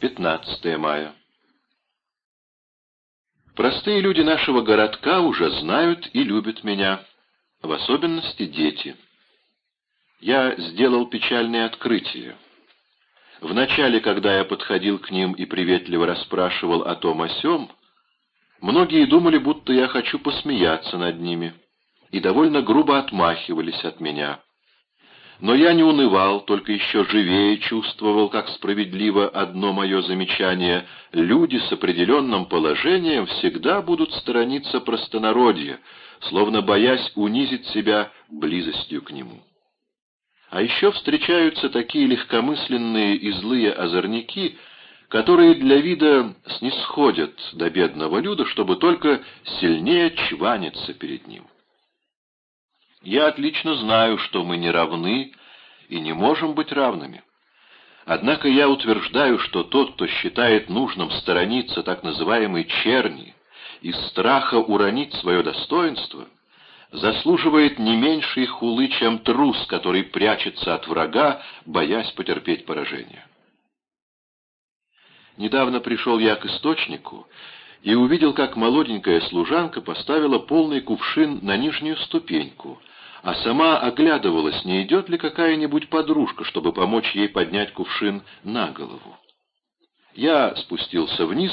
15 мая. Простые люди нашего городка уже знают и любят меня, в особенности дети. Я сделал печальное открытие. Вначале, когда я подходил к ним и приветливо расспрашивал о том о сём, многие думали, будто я хочу посмеяться над ними, и довольно грубо отмахивались от меня. Но я не унывал, только еще живее чувствовал, как справедливо одно мое замечание. Люди с определенным положением всегда будут сторониться простонародья, словно боясь унизить себя близостью к нему. А еще встречаются такие легкомысленные и злые озорники, которые для вида снисходят до бедного люда, чтобы только сильнее чваниться перед ним. Я отлично знаю, что мы не равны и не можем быть равными. Однако я утверждаю, что тот, кто считает нужным сторониться так называемой черни, из страха уронить свое достоинство, заслуживает не меньшей хулы, чем трус, который прячется от врага, боясь потерпеть поражение. Недавно пришел я к источнику и увидел, как молоденькая служанка поставила полный кувшин на нижнюю ступеньку — а сама оглядывалась, не идет ли какая-нибудь подружка, чтобы помочь ей поднять кувшин на голову. Я спустился вниз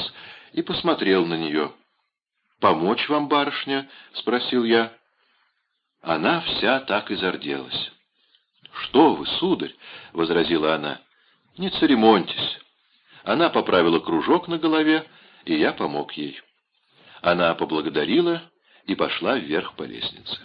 и посмотрел на нее. «Помочь вам, барышня?» — спросил я. Она вся так и зарделась. «Что вы, сударь?» — возразила она. «Не церемоньтесь». Она поправила кружок на голове, и я помог ей. Она поблагодарила и пошла вверх по лестнице.